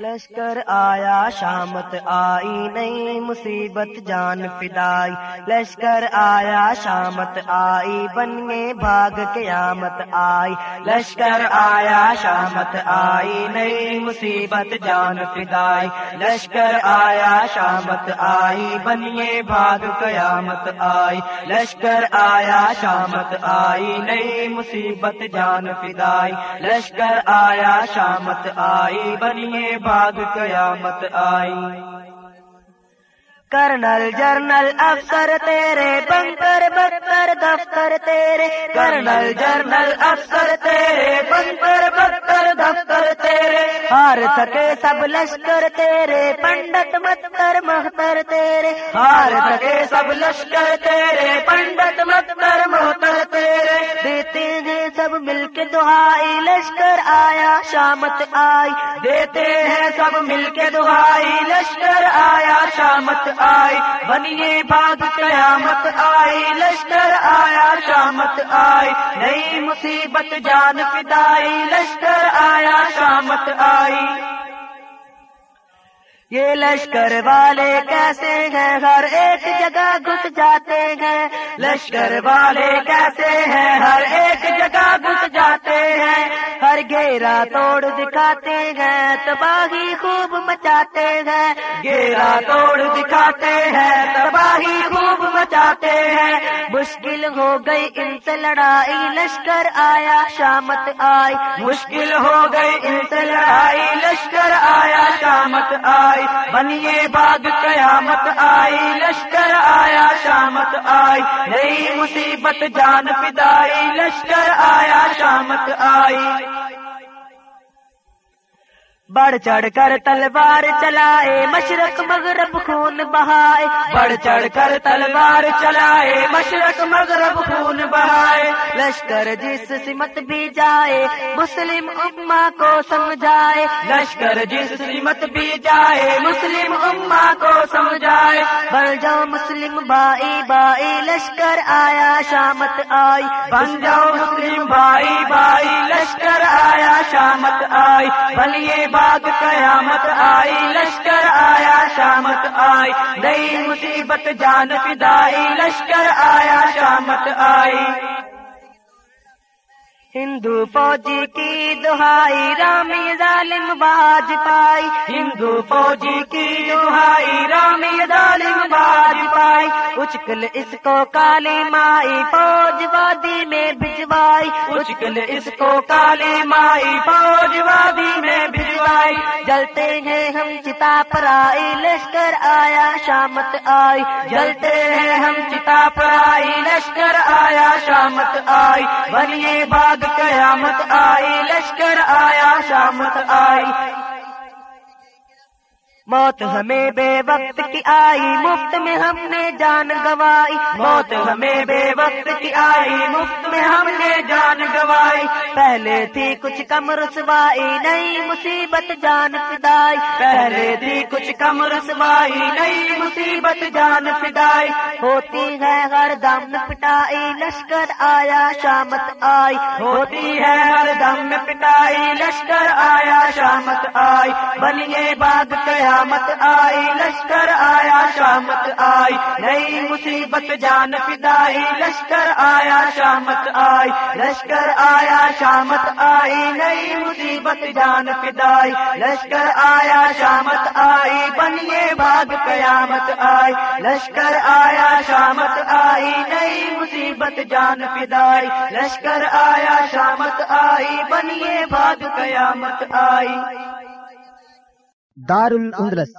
لشکر آیا، شامت آئی، نئی مصیبت جان فدائی۔ لشکر آیا، شامت آئی بنگے بھاگ قیامت آئی۔ لشکر آیا، شامت آئی، نئی مصیبت جان فدائی۔ لشکر آیا، شامت آئی بنیے بھاگ قیامت آئی۔ لشکر آیا، شامت آئی، نئی مصیبت جان فدائی۔ لشکر آیا، شامت آئی بنیے بعد قیامت آئی۔ کرنل جرنل افسر تیرے، بنکر بکر دفتر تیرے۔ کرنل جرنل افسر تیرے، بنکر بکر دفتر تیرے۔ ہار تھکے سب لشکر تیرے، پنڈت متر محتر تیرے۔ ہار تھکے سب لشکر تیرے، پنڈت متر محتر تیرے۔ دیتے ہیں سب مل کے دعائی لشکر آیا، شامت آئی۔ دیتے ہیں سب مل کے دعائی لشکر آیا، شامت آئی بنیے باد قیامت آئی لشکر آیا، شامت آئی نئی مصیبت جان فدائی، لشکر آیا، شامت آئی یہ لشکر والے کیسے ہیں؟ ہر ایک جگہ گھس جاتے ہیں۔ لشکر والے کیسے ہیں؟ ہر ایک جگہ گھس جاتے ہیں۔ ہر گیرا توڑ دکھاتے ہیں، تباہی خوب مچاتے ہیں۔ گیرا توڑ دکھاتے ہیں، تباہی خوب مچاتے ہیں۔ مشکل ہو گئی ان سے لڑائی، لشکر آیا، شامت آئی۔ مشکل ہو گئی ان سے لڑائی آیا شامت آئی، بنیے باغ قیامت آئی، لشکر آیا، شامت آئی، نئی مصیبت جان پدائی لشکر آیا، شامت آئی۔ بڑھ چڑھ کر تلوار چلائے، مشرق مغرب خون بہائے۔ بڑھ چڑھ کر تلوار چلائے، مشرق مغرب خون بہائے۔ لشکر جس سمت بھی جائے، مسلم اما کو سمجھائے۔ لشکر جس سمت بھی جائے، مسلم اما کو سمجھائے۔ بن جاؤ مسلم بائی بائی لشکر آیا، شامت آئی۔ بن جاؤ مسلم بھائی بائی لشکر آیا، شامت آئی۔ بلیے بعد قیامت آئی، لشکر آیا، شامت آئی۔ نئی مصیبت جان فدائی، لشکر آیا، شامت آئی۔ ہندو فوجی کی دہائی رامی ظالم باج پائی۔ ہندو فوجی کی دہائی رامی ظالم اچکل اس کو کالی مائی، فوج وادی میں بھجوائی۔ اچکل اس کو کالی مائی، فوج وادی میں بھجوائی۔ جلتے ہیں ہم چتا پر آئی لشکر آیا، شامت آئی۔ جلتے ہیں ہم چتا پر آئی لشکر آیا، شامت آئی۔ بنیے بعد قیامت آئی، لشکر آیا، شامت آئی۔ موت ہمیں بے وقت کی آئی، مفت میں ہم نے جان گوائی۔ موت ہمیں بے وقت کی آئی، مفت میں ہم نے جان گوائی۔ پہلے تھی کچھ کم رسوائی نئی مصیبت جان فدائی۔ پہلے تھی کچھ کم رسوائی نئی مصیبت جان فدائی۔ ہوتی ہے ہر دم پٹائی، لشکر آیا، شامت آئی۔ ہوتی ہے ہر دم پٹائی، لشکر آیا، شامت آئی۔ بنیے باغ قیام قیامت آئی، لشکر آیا، شامت آئی، نئی مصیبت جان فدائی، لشکر آیا، شامت آئی، لشکر آیا، شامت آئی، نئی مصیبت جان فدائی، لشکر آیا، شامت آئی، بنیے بھاگ قیامت آئی، لشکر آیا، شامت آئی، نئی مصیبت جان فدائی، لشکر آیا، شامت آئی، بنیے بھاگ قیامت آئی۔ دار الاندلس